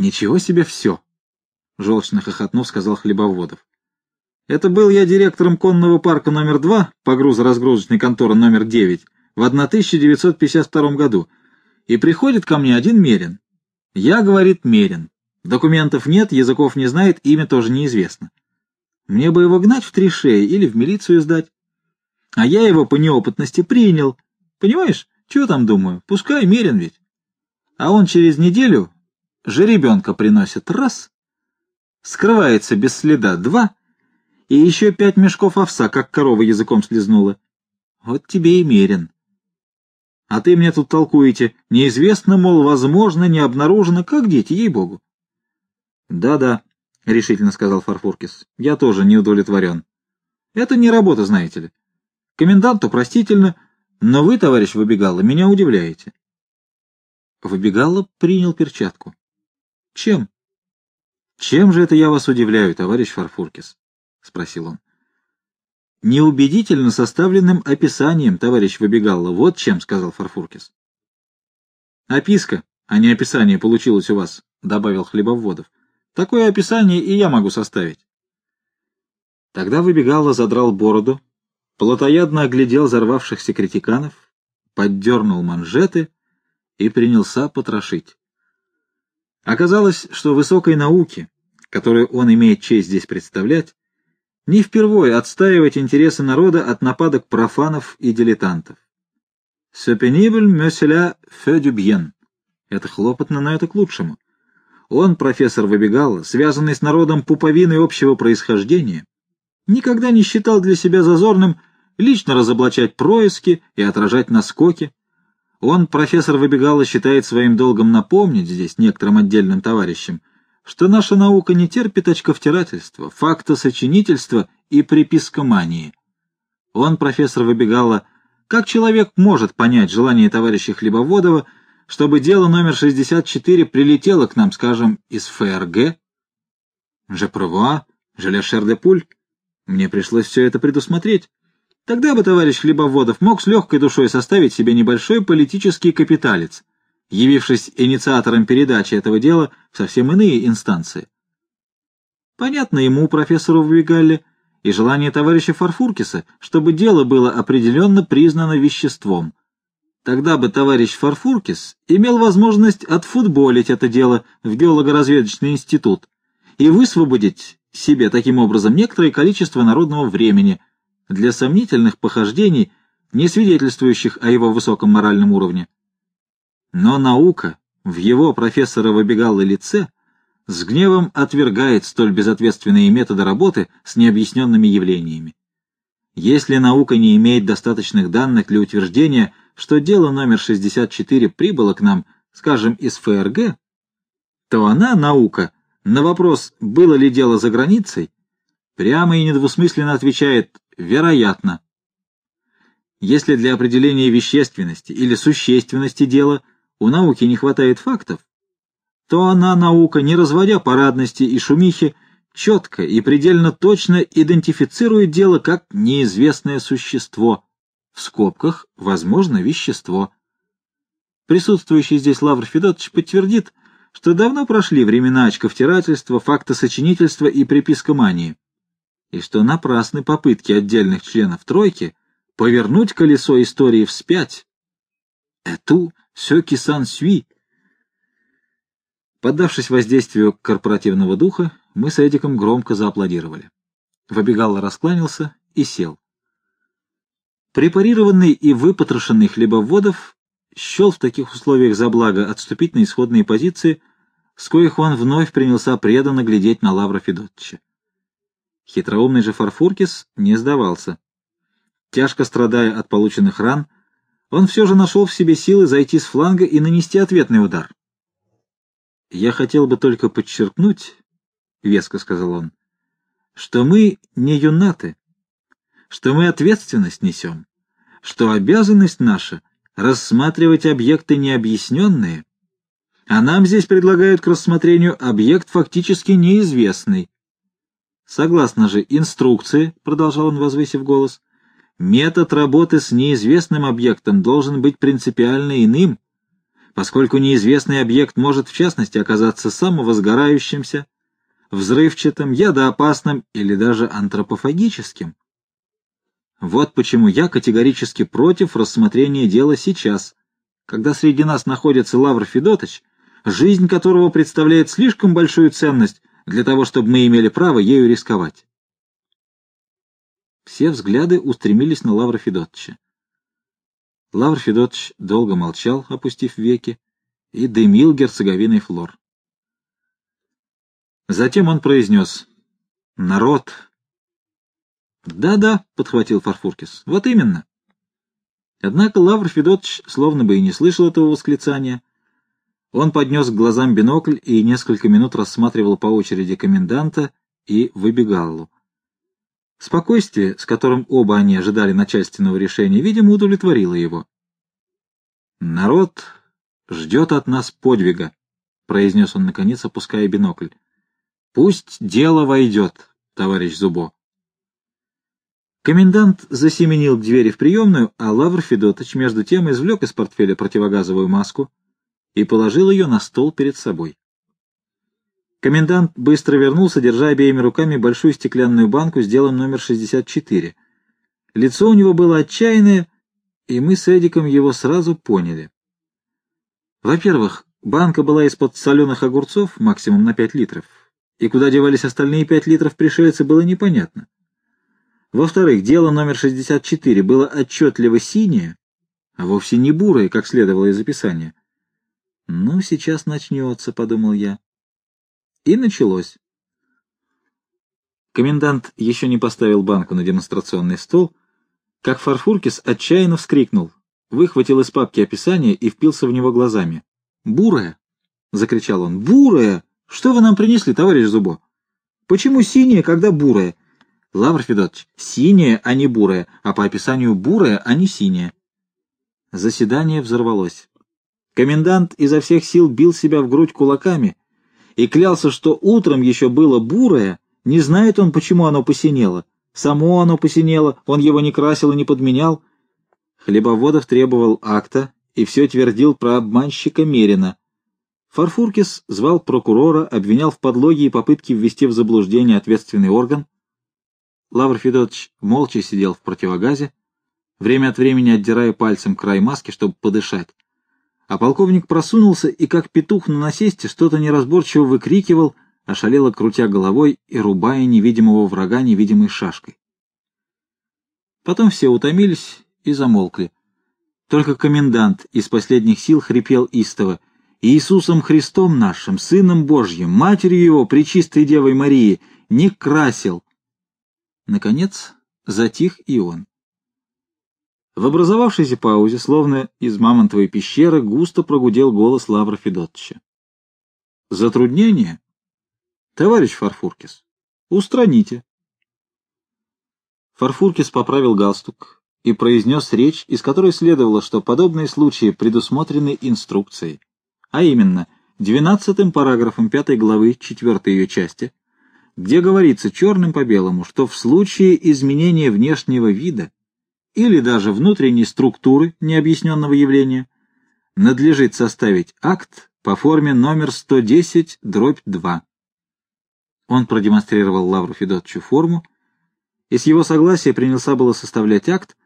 Ничего себе все! — желчно хохотнув, сказал Хлебоводов. Это был я директором конного парка номер два, погрузо-разгрузочной конторы номер девять, в 1952 году, и приходит ко мне один Мерин. Я, говорит, Мерин. Документов нет, языков не знает, имя тоже неизвестно. Мне бы его гнать в три шеи или в милицию сдать. А я его по неопытности принял. Понимаешь, чего там думаю? Пускай Мерин ведь. А он через неделю жеребенка приносит раз, скрывается без следа два, и еще пять мешков овса, как корова языком слезнула. Вот тебе и Мерин. А ты мне тут толкуете. Неизвестно, мол, возможно, не обнаружено. Как дети, ей-богу. Да-да, — решительно сказал Фарфуркис. Я тоже не удовлетворен. Это не работа, знаете ли. Коменданту простительно, но вы, товарищ Выбегало, меня удивляете. Выбегало принял перчатку. Чем? Чем же это я вас удивляю, товарищ Фарфуркис? — спросил он неубедительно составленным описанием, товарищ Выбегалла. Вот чем, — сказал Фарфуркис. — Описка, а не описание получилось у вас, — добавил Хлебоводов. — Такое описание и я могу составить. Тогда Выбегалла задрал бороду, плотоядно оглядел взорвавшихся критиканов, поддернул манжеты и принялся потрошить. Оказалось, что высокой науке, которую он имеет честь здесь представлять, не впервой отстаивать интересы народа от нападок профанов и дилетантов. «Ce pénible me cela fait du bien». Это хлопотно, но это к лучшему. Он, профессор Выбегал, связанный с народом пуповины общего происхождения, никогда не считал для себя зазорным лично разоблачать происки и отражать наскоки. Он, профессор Выбегала, считает своим долгом напомнить здесь некоторым отдельным товарищам, что наша наука не терпит очковтирательства, фактосочинительства и припискомании. Он, профессор Выбегала, как человек может понять желание товарища Хлебоводова, чтобы дело номер 64 прилетело к нам, скажем, из ФРГ? «Je prévois, je la chair de poule». Мне пришлось все это предусмотреть. Тогда бы товарищ Хлебоводов мог с легкой душой составить себе небольшой политический капиталец, явившись инициатором передачи этого дела в совсем иные инстанции. Понятно ему, профессору Вигалле, и желание товарища Фарфуркиса, чтобы дело было определенно признано веществом. Тогда бы товарищ Фарфуркис имел возможность отфутболить это дело в геолого-разведочный институт и высвободить себе таким образом некоторое количество народного времени для сомнительных похождений, не свидетельствующих о его высоком моральном уровне. Но наука в его профессора выбегало лице с гневом отвергает столь безответственные методы работы с необъясненными явлениями. Если наука не имеет достаточных данных для утверждения, что дело номер 64 прибыло к нам, скажем, из ФРГ, то она, наука, на вопрос, было ли дело за границей, прямо и недвусмысленно отвечает «вероятно». Если для определения вещественности или существенности дела у науки не хватает фактов, то она, наука, не разводя парадности и шумихи, четко и предельно точно идентифицирует дело как неизвестное существо, в скобках, возможно, вещество. Присутствующий здесь Лавр Федотович подтвердит, что давно прошли времена очковтирательства, фактосочинительства и припискомании, и что напрасны попытки отдельных членов тройки повернуть колесо истории вспять. Эту все кисан сюи. Поддавшись воздействию корпоративного духа, мы с Эдиком громко зааплодировали. Выбегало раскланялся и сел. Препарированный и выпотрошенный хлебоводов счел в таких условиях за благо отступить на исходные позиции, с коих он вновь принялся преданно глядеть на Лавра Федотча. Хитроумный же Фарфуркис не сдавался. Тяжко страдая от полученных ран, он все же нашел в себе силы зайти с фланга и нанести ответный удар. «Я хотел бы только подчеркнуть, — веско сказал он, — что мы не юнаты, что мы ответственность несем, что обязанность наша — рассматривать объекты необъясненные, а нам здесь предлагают к рассмотрению объект фактически неизвестный. Согласно же инструкции, — продолжал он, возвысив голос, — Метод работы с неизвестным объектом должен быть принципиально иным, поскольку неизвестный объект может в частности оказаться самовозгорающимся, взрывчатым, ядоопасным или даже антропофагическим. Вот почему я категорически против рассмотрения дела сейчас, когда среди нас находится Лавр Федотович, жизнь которого представляет слишком большую ценность для того, чтобы мы имели право ею рисковать. Все взгляды устремились на Лавра Федотовича. Лавр Федотович долго молчал, опустив веки, и дымил герцоговиной флор. Затем он произнес «Народ, «Да-да», — подхватил Фарфуркис, — «вот именно». Однако Лавр Федотович словно бы и не слышал этого восклицания. Он поднес к глазам бинокль и несколько минут рассматривал по очереди коменданта и выбегаллу. Спокойствие, с которым оба они ожидали начальственного решения, видимо, удовлетворило его. «Народ ждет от нас подвига», — произнес он, наконец, опуская бинокль. «Пусть дело войдет, товарищ Зубо». Комендант засеменил к двери в приемную, а Лавр Федотович между тем извлек из портфеля противогазовую маску и положил ее на стол перед собой. Комендант быстро вернулся, держа обеими руками большую стеклянную банку с делом номер 64. Лицо у него было отчаянное, и мы с Эдиком его сразу поняли. Во-первых, банка была из-под соленых огурцов, максимум на 5 литров, и куда девались остальные 5 литров пришельца, было непонятно. Во-вторых, дело номер 64 было отчетливо синее, а вовсе не бурое, как следовало из описания. «Ну, сейчас начнется», — подумал я. И началось. Комендант еще не поставил банку на демонстрационный стол, как Фарфуркис отчаянно вскрикнул, выхватил из папки описание и впился в него глазами. «Бурая!» — закричал он. «Бурая! Что вы нам принесли, товарищ Зубо? Почему синяя, когда бурая? Лавр Федотович, синяя, а не бурая, а по описанию бурая, а не синяя. Заседание взорвалось. Комендант изо всех сил бил себя в грудь кулаками и клялся, что утром еще было бурое, не знает он, почему оно посинело. Само оно посинело, он его не красил и не подменял. Хлебоводов требовал акта и все твердил про обманщика Мерина. Фарфуркис звал прокурора, обвинял в подлоге и попытке ввести в заблуждение ответственный орган. Лавр Федотович молча сидел в противогазе, время от времени отдирая пальцем край маски, чтобы подышать. А полковник просунулся и, как петух на насесте, что-то неразборчиво выкрикивал, ошалело крутя головой и рубая невидимого врага невидимой шашкой. Потом все утомились и замолкли. Только комендант из последних сил хрипел истово. «Иисусом Христом нашим, Сыном Божьим, Матерью Его, Пречистой Девой Марии, не красил, Наконец, затих и он. В образовавшейся паузе, словно из мамонтовой пещеры, густо прогудел голос Лавра Федотовича. «Затруднение? Товарищ Фарфуркис, устраните». Фарфуркис поправил галстук и произнес речь, из которой следовало, что подобные случаи предусмотрены инструкцией, а именно, двенадцатым параграфом пятой главы четвертой ее части, где говорится черным по белому, что в случае изменения внешнего вида или даже внутренней структуры необъясненного явления надлежит составить акт по форме номер 110 дробь 2. Он продемонстрировал Лавру Федотовичу форму, и с его согласия принялся было составлять акт,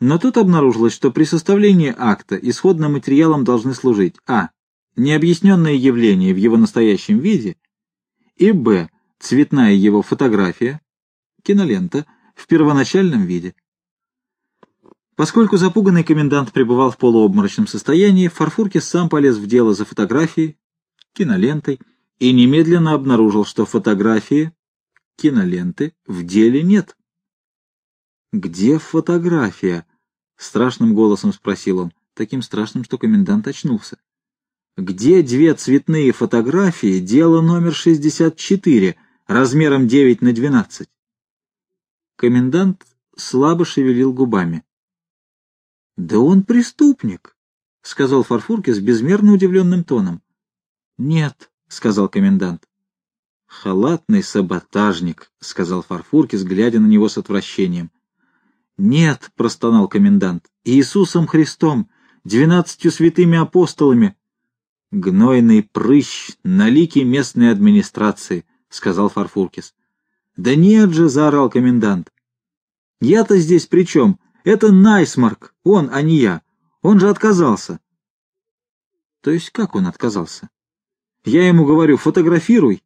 но тут обнаружилось, что при составлении акта исходным материалом должны служить а. необъясненное явление в его настоящем виде и б цветная его фотография, кинолента, в первоначальном виде. Поскольку запуганный комендант пребывал в полуобморочном состоянии, Фарфуркис сам полез в дело за фотографией, кинолентой, и немедленно обнаружил, что фотографии, киноленты в деле нет. «Где фотография?» — страшным голосом спросил он, таким страшным, что комендант очнулся. «Где две цветные фотографии, дело номер 64?» размером 9 на 12. Комендант слабо шевелил губами. — Да он преступник, — сказал Фарфурки с безмерно удивленным тоном. — Нет, — сказал комендант. — Халатный саботажник, — сказал Фарфуркис, глядя на него с отвращением. — Нет, — простонал комендант, — Иисусом Христом, двенадцатью святыми апостолами, Гнойный прыщ на лике местной администрации, — сказал Фарфуркис. — Да нет же, — заорал комендант. — Я-то здесь при чем? Это Найсморк, он, а не я. Он же отказался. — То есть как он отказался? Я ему говорю, фотографируй,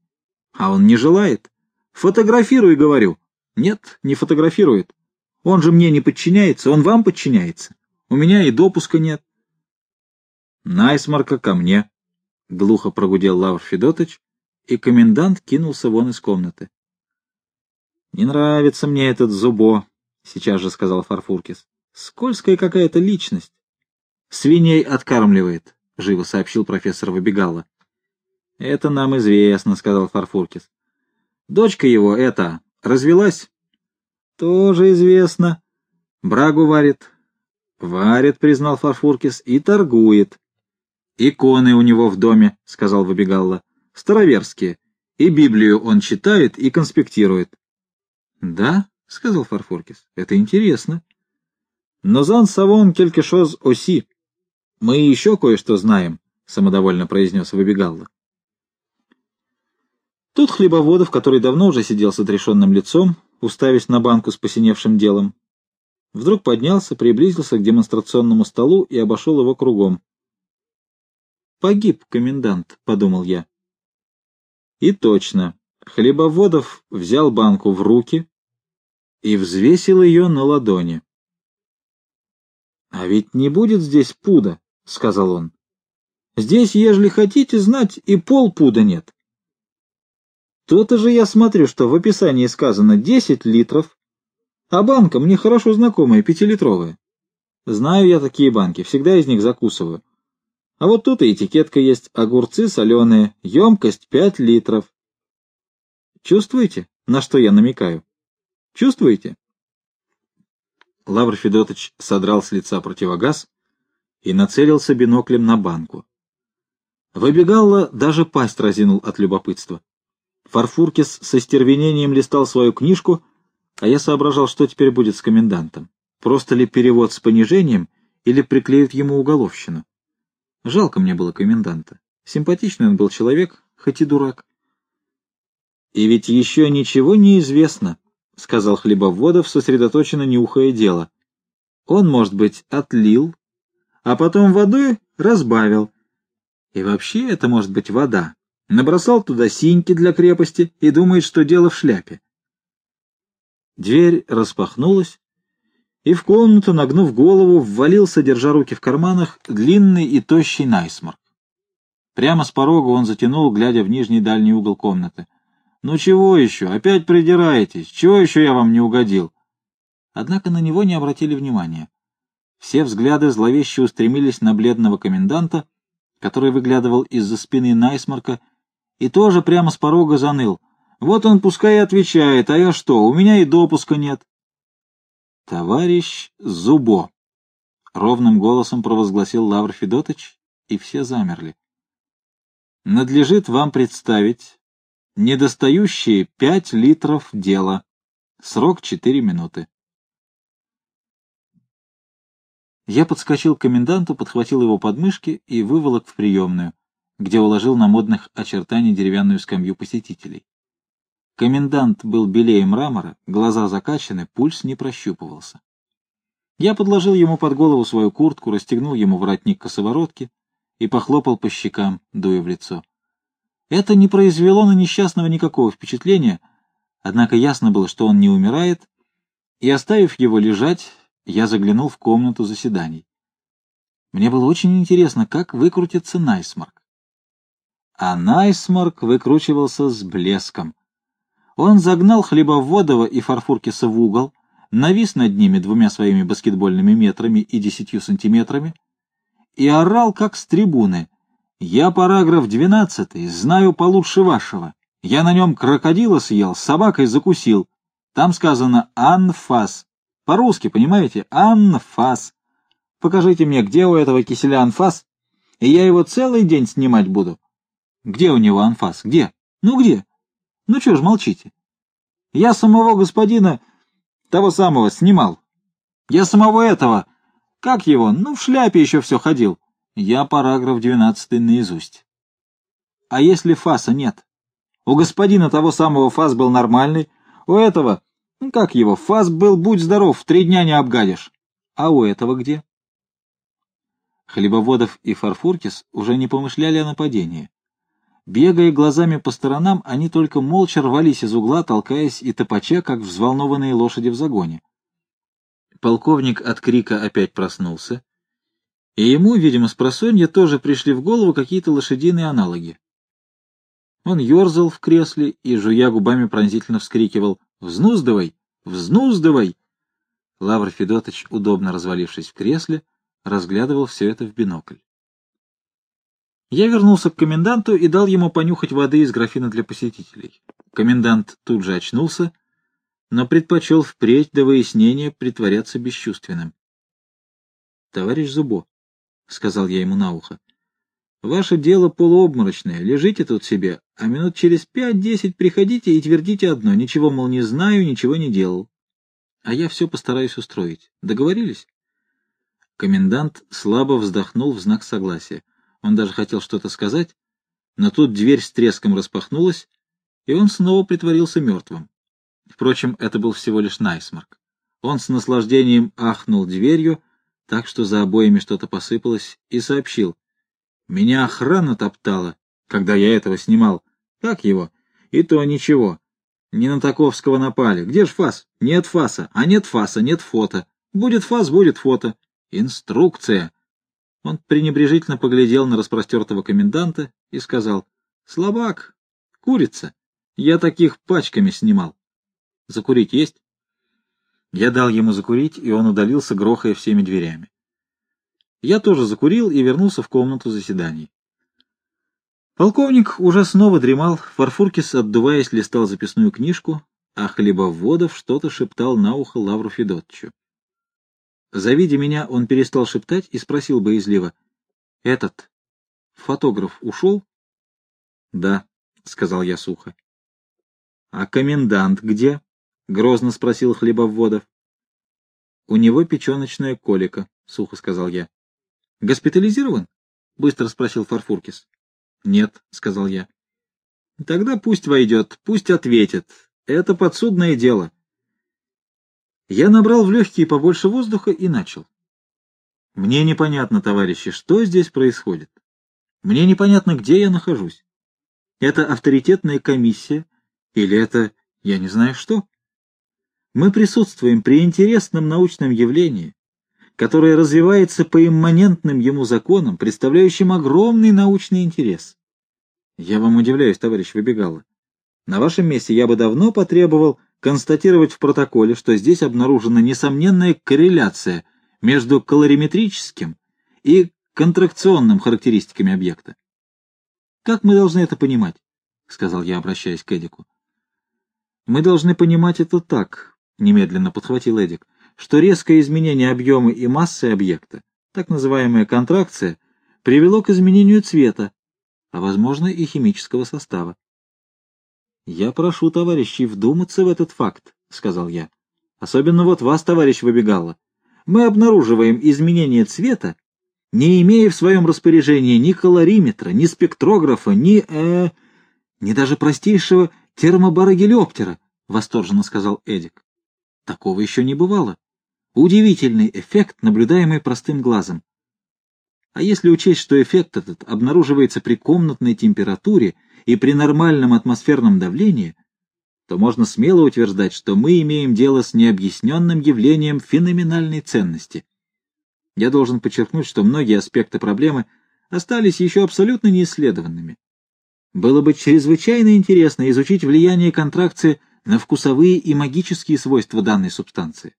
а он не желает. Фотографируй, говорю. Нет, не фотографирует. Он же мне не подчиняется, он вам подчиняется. У меня и допуска нет. Найсмарка ко мне, — глухо прогудел Лавр Федотович, и комендант кинулся вон из комнаты. — Не нравится мне этот Зубо, — сейчас же сказал Фарфуркис. — Скользкая какая-то личность. — Свиней откармливает, — живо сообщил профессор Выбегало. — Это нам известно, — сказал Фарфуркис. — Дочка его, эта, развелась? — Тоже известно. Брагу варит. — Варит, — признал Фарфуркис, — и торгует. «Иконы у него в доме», — сказал Выбегалла. «Староверские. И Библию он читает и конспектирует». «Да?» — сказал Фарфоркис. «Это интересно». «Но зан савон келькешоз оси. Мы еще кое-что знаем», — самодовольно произнес Выбегалла. Тут Хлебоводов, который давно уже сидел с отрешенным лицом, уставясь на банку с посиневшим делом, вдруг поднялся, приблизился к демонстрационному столу и обошел его кругом. Погиб комендант, — подумал я. И точно. Хлебоводов взял банку в руки и взвесил ее на ладони. — А ведь не будет здесь пуда, — сказал он. — Здесь, ежели хотите знать, и полпуда нет. То-то же я смотрю, что в описании сказано десять литров, а банка мне хорошо знакомая, пятилитровая. Знаю я такие банки, всегда из них закусываю. А вот тут и этикетка есть. Огурцы соленые. Емкость 5 литров. Чувствуете, на что я намекаю? Чувствуете? Лавр Федотович содрал с лица противогаз и нацелился биноклем на банку. Выбегало, даже пасть разинул от любопытства. Фарфуркис со стервенением листал свою книжку, а я соображал, что теперь будет с комендантом. Просто ли перевод с понижением или приклеят ему уголовщину? Жалко мне было коменданта. Симпатичный он был человек, хоть и дурак. — И ведь еще ничего не известно, — сказал Хлебоводов, сосредоточенно нюхая дело. Он, может быть, отлил, а потом водой разбавил. И вообще это может быть вода. Набросал туда синьки для крепости и думает, что дело в шляпе. Дверь распахнулась, и в комнату, нагнув голову, ввалился, держа руки в карманах, длинный и тощий Найсморк. Прямо с порога он затянул, глядя в нижний дальний угол комнаты. — Ну чего еще? Опять придираетесь? Чего еще я вам не угодил? Однако на него не обратили внимания. Все взгляды зловеще устремились на бледного коменданта, который выглядывал из-за спины Найсмарка, и тоже прямо с порога заныл. Вот он пускай и отвечает, а я что, у меня и допуска нет. «Товарищ Зубо!» — ровным голосом провозгласил Лавр Федотович, и все замерли. «Надлежит вам представить недостающие пять литров дела. Срок четыре минуты». Я подскочил к коменданту, подхватил его подмышки и выволок в приемную, где уложил на модных очертаний деревянную скамью посетителей. Комендант был белее мрамора, глаза закачаны, пульс не прощупывался. Я подложил ему под голову свою куртку, расстегнул ему воротник косоворотки и похлопал по щекам, дуя в лицо. Это не произвело на несчастного никакого впечатления, однако ясно было, что он не умирает, и, оставив его лежать, я заглянул в комнату заседаний. Мне было очень интересно, как выкрутится Найсморк. А Найсморк выкручивался с блеском — он загнал Хлебоводова и Фарфуркиса в угол, навис над ними двумя своими баскетбольными метрами и десятью сантиметрами и орал, как с трибуны. «Я параграф двенадцатый, знаю получше вашего. Я на нем крокодила съел, собакой закусил. Там сказано «анфас». По-русски, понимаете? «Анфас». Покажите мне, где у этого киселя анфас, и я его целый день снимать буду. Где у него анфас? Где? Ну где? Ну что ж молчите? Я самого господина, того самого, снимал. Я самого этого, как его, ну в шляпе еще все ходил. Я параграф 12 наизусть. А если фаса нет? У господина того самого фас был нормальный, у этого, ну как его, фас был, будь здоров, три дня не обгадишь. А у этого где? Хлебоводов и Фарфуркис уже не помышляли о нападении. Бегая глазами по сторонам, они только молча рвались из угла, толкаясь и топача, как взволнованные лошади в загоне. Полковник от крика опять проснулся, и ему, видимо, с просонья тоже пришли в голову какие-то лошадиные аналоги. Он ерзал в кресле и, жуя губами, пронзительно вскрикивал «Взнуздывай! Взнуздывай!» Лавр Федотович, удобно развалившись в кресле, разглядывал все это в бинокль. Я вернулся к коменданту и дал ему понюхать воды из графина для посетителей. Комендант тут же очнулся, но предпочел впредь до выяснения притворяться бесчувственным. — Товарищ Зубо, — сказал я ему на ухо, — ваше дело полуобморочное, лежите тут себе, а минут через пять-десять приходите и твердите одно, ничего, мол, не знаю, ничего не делал. А я все постараюсь устроить. Договорились? Комендант слабо вздохнул в знак согласия. Он даже хотел что-то сказать, но тут дверь с треском распахнулась, и он снова притворился мертвым. Впрочем, это был всего лишь Найсморк. Он с наслаждением ахнул дверью, так что за обоями что-то посыпалось, и сообщил. «Меня охрана топтала, когда я этого снимал. Как его? И то ничего. Не на таковского напали. Где ж фас? Нет фаса. А нет фаса, нет фото. Будет фас, будет фото. Инструкция. Он пренебрежительно поглядел на распростертого коменданта и сказал. Слабак. Курица. Я таких пачками снимал. Закурить есть? Я дал ему закурить, и он удалился, грохая всеми дверями. Я тоже закурил и вернулся в комнату заседаний. Полковник уже снова дремал, Фарфуркис, отдуваясь, листал записную книжку, а Хлебоводов что-то шептал на ухо Лавру Федотчу. Завидя меня, он перестал шептать и спросил боязливо. — Этот фотограф ушел? — Да, — сказал я сухо. — А комендант где? — грозно спросил Хлебоводов. — У него печеночная колика, — сухо сказал я. — Госпитализирован? — быстро спросил Фарфуркис. — Нет, — сказал я. — Тогда пусть войдет, пусть ответит. Это подсудное дело. Я набрал в легкие побольше воздуха и начал. Мне непонятно, товарищи, что здесь происходит. Мне непонятно, где я нахожусь. Это авторитетная комиссия или это я не знаю что? Мы присутствуем при интересном научном явлении, которое развивается по имманентным ему законам, представляющим огромный научный интерес. Я вам удивляюсь, товарищ Выбегало. На вашем месте я бы давно потребовал констатировать в протоколе, что здесь обнаружена несомненная корреляция между калориметрическим и контракционным характеристиками объекта. Как мы должны это понимать? — сказал я, обращаясь к Эдику. — Мы должны понимать это так, — немедленно подхватил Эдик что резкое изменение объема и массы объекта, так называемая контракция, привело к изменению цвета, а, возможно, и химического состава. «Я прошу товарищей вдуматься в этот факт», — сказал я. «Особенно вот вас, товарищ Выбегало. Мы обнаруживаем изменение цвета, не имея в своем распоряжении ни калориметра, ни спектрографа, ни... э... ни даже простейшего термобарогелиоптера», — восторженно сказал Эдик. Такого еще не бывало. Удивительный эффект, наблюдаемый простым глазом. А если учесть, что эффект этот обнаруживается при комнатной температуре и при нормальном атмосферном давлении, то можно смело утверждать, что мы имеем дело с необъясненным явлением феноменальной ценности. Я должен подчеркнуть, что многие аспекты проблемы остались еще абсолютно неисследованными. Было бы чрезвычайно интересно изучить влияние контракции на вкусовые и магические свойства данной субстанции.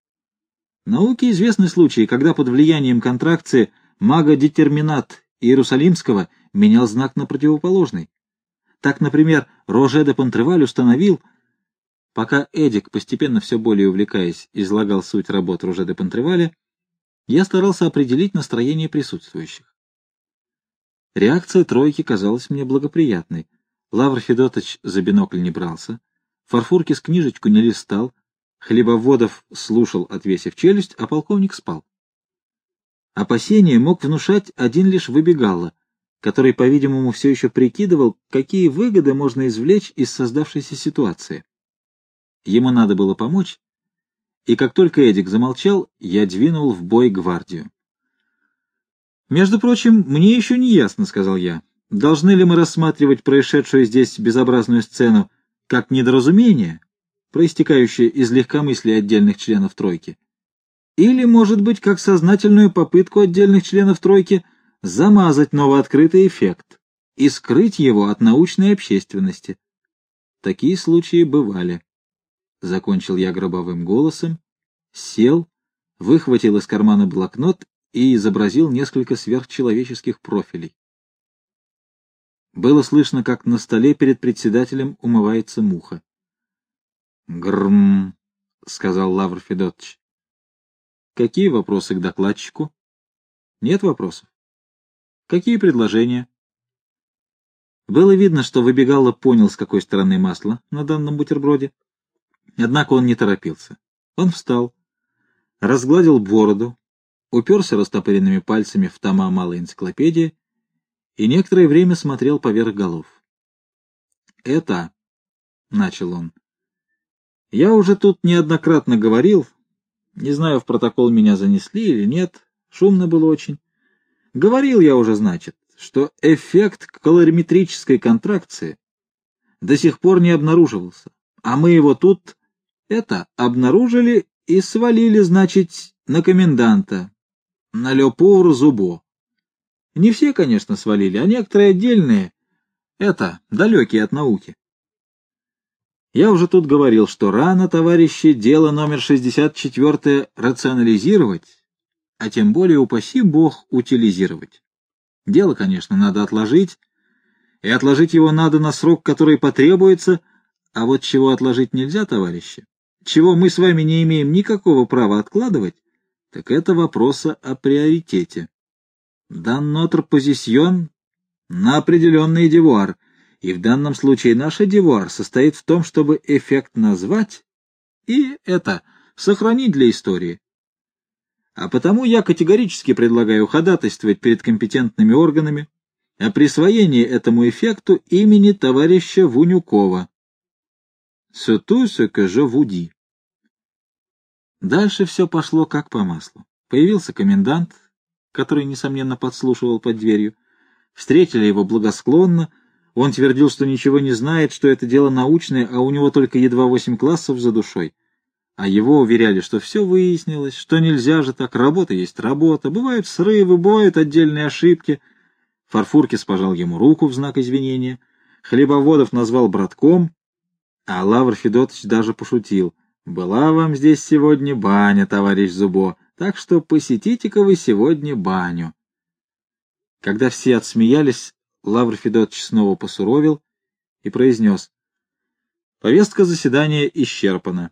Науке известны случаи, когда под влиянием контракции мага-детерминат Иерусалимского менял знак на противоположный. Так, например, Роже де Понтреваль установил, пока Эдик, постепенно все более увлекаясь, излагал суть работ Роже де Понтреваля, я старался определить настроение присутствующих. Реакция тройки казалась мне благоприятной. Лавр Федотович за бинокль не брался, Фарфуркис книжечку не листал, Хлебоводов слушал, отвесив челюсть, а полковник спал. Опасение мог внушать один лишь выбегало, который, по-видимому, все еще прикидывал, какие выгоды можно извлечь из создавшейся ситуации. Ему надо было помочь, и как только Эдик замолчал, я двинул в бой гвардию. «Между прочим, мне еще не ясно», — сказал я, — «должны ли мы рассматривать происшедшую здесь безобразную сцену как недоразумение, проистекающее из легкомыслия отдельных членов тройки, или, может быть, как сознательную попытку отдельных членов тройки замазать новооткрытый эффект и скрыть его от научной общественности. Такие случаи бывали. Закончил я гробовым голосом, сел, выхватил из кармана блокнот и изобразил несколько сверхчеловеческих профилей. Было слышно, как на столе перед председателем умывается муха. «Грм», — сказал Лавр Федотович. «Какие вопросы к докладчику?» «Нет вопросов?» «Какие предложения?» Было видно, что выбегало понял, с какой стороны масло на данном бутерброде. Однако он не торопился. Он встал, разгладил бороду, уперся растопыренными пальцами в тома малой энциклопедии и некоторое время смотрел поверх голов. «Это...» — начал он. «Я уже тут неоднократно говорил, не знаю, в протокол меня занесли или нет, шумно было очень. Говорил я уже, значит, что эффект калориметрической контракции до сих пор не обнаруживался, а мы его тут это обнаружили и свалили, значит, на коменданта, на Леопоуру Зубо. Не все, конечно, свалили, а некоторые отдельные, это, далекие от науки. Я уже тут говорил, что рано, товарищи, дело номер 64 рационализировать, а тем более, упаси бог, утилизировать. Дело, конечно, надо отложить, и отложить его надо на срок, который потребуется, а вот чего отложить нельзя, товарищи, чего мы с вами не имеем никакого права откладывать, так это вопроса о приоритете. Дан нотр позисьон на определенный девуар, и в данном случае наша девуар состоит в том, чтобы эффект назвать и это сохранить для истории. А потому я категорически предлагаю ходатайствовать перед компетентными органами о присвоении этому эффекту имени товарища Вунюкова. Ce que dis. Дальше все пошло как по маслу. Появился комендант, который, несомненно, подслушивал под дверью. Встретили его благосклонно. Он твердил, что ничего не знает, что это дело научное, а у него только едва восемь классов за душой. А его уверяли, что все выяснилось, что нельзя же так, работа есть работа, бывают срывы, бывают отдельные ошибки. Фарфуркис пожал ему руку в знак извинения. Хлебоводов назвал братком, а Лавр Федотович даже пошутил — была вам здесь сегодня баня, товарищ Зубо, так что посетите-ка вы сегодня баню. Когда все отсмеялись, Лавр Федотович снова посуровил и произнес. Повестка заседания исчерпана.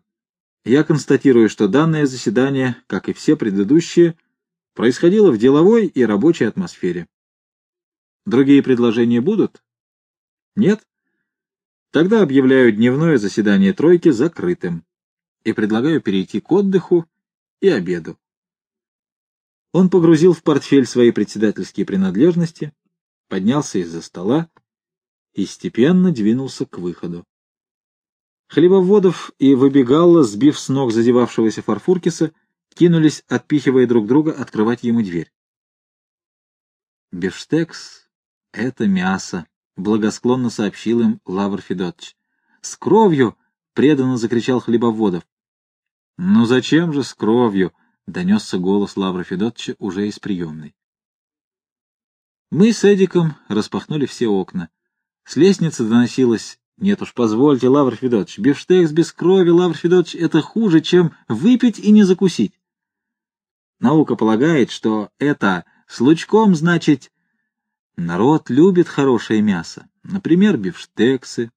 Я констатирую, что данное заседание, как и все предыдущие, происходило в деловой и рабочей атмосфере. Другие предложения будут? Нет? Тогда объявляю дневное заседание тройки закрытым и предлагаю перейти к отдыху и обеду. Он погрузил в портфель свои председательские принадлежности, поднялся из-за стола и степенно двинулся к выходу. Хлебоводов и Выбегалла, сбив с ног задевавшегося Фарфуркиса, кинулись, отпихивая друг друга, открывать ему дверь. «Бифштекс — это мясо», — благосклонно сообщил им Лавр Федотович. «С кровью!» — преданно закричал Хлебоводов. «Ну зачем же с кровью?» — донесся голос Лавра Федотовича уже из приемной. Мы с Эдиком распахнули все окна. С лестницы доносилось «Нет уж, позвольте, Лавр Федотович, бифштекс без крови, Лавр Федотович, это хуже, чем выпить и не закусить». Наука полагает, что это с лучком значит народ любит хорошее мясо, например, бифштексы.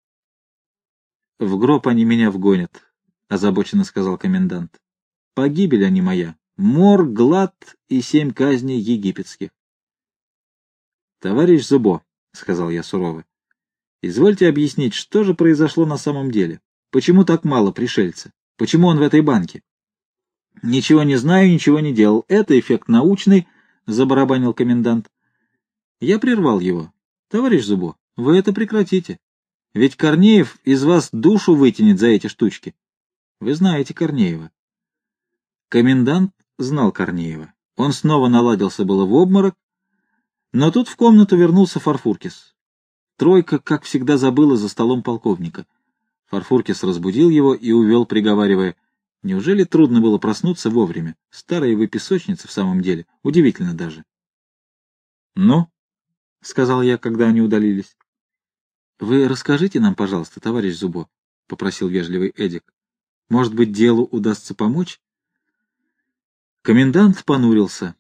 В гроб они меня вгонят, — озабоченно сказал комендант. — Погибель они моя. Мор, глад и семь казней египетских. — Товарищ Зубо, — сказал я сурово, — извольте объяснить, что же произошло на самом деле? Почему так мало пришельца? Почему он в этой банке? — Ничего не знаю, ничего не делал. Это эффект научный, — забарабанил комендант. Я прервал его. «Товарищ Зубо, вы это прекратите. Ведь Корнеев из вас душу вытянет за эти штучки. Вы знаете Корнеева». Комендант знал Корнеева. Он снова наладился было в обморок, но тут в комнату вернулся Фарфуркис. Тройка, как всегда, забыла за столом полковника. Фарфуркис разбудил его и увел, приговаривая, «Неужели трудно было проснуться вовремя? Старые вы песочницы в самом деле. Удивительно даже». «Ну?» — сказал я, когда они удалились. — Вы расскажите нам, пожалуйста, товарищ Зубо, — попросил вежливый Эдик. — Может быть, делу удастся помочь? Комендант понурился.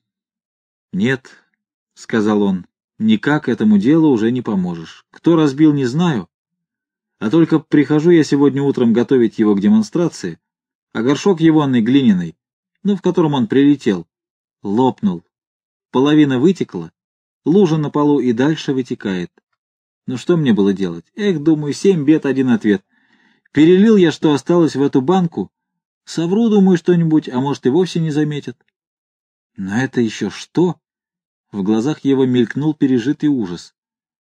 — Нет, — сказал он, — никак этому делу уже не поможешь. Кто разбил, не знаю. А только прихожу я сегодня утром готовить его к демонстрации, а горшок егонный глиняный, ну, в котором он прилетел, лопнул. Половина вытекла, лужа на полу и дальше вытекает. Ну что мне было делать? Эх, думаю, семь бед, один ответ. Перелил я, что осталось в эту банку. Совру, думаю, что-нибудь, а может и вовсе не заметят. Но это еще что? В глазах его мелькнул пережитый ужас.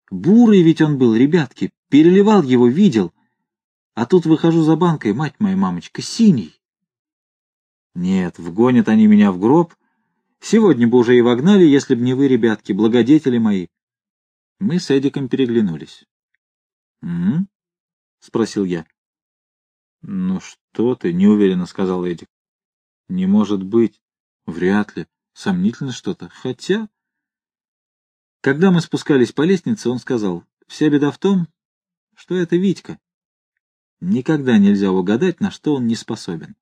Бурый ведь он был, ребятки, переливал его, видел. А тут выхожу за банкой, мать моя мамочка, синий. Нет, вгонят они меня в гроб. Сегодня бы уже и вогнали, если б не вы, ребятки, благодетели мои. Мы с Эдиком переглянулись. «М?», спросил я. «Ну что ты?» — неуверенно сказал Эдик. «Не может быть. Вряд ли. Сомнительно что-то. Хотя...» Когда мы спускались по лестнице, он сказал, «Вся беда в том, что это Витька. Никогда нельзя угадать, на что он не способен.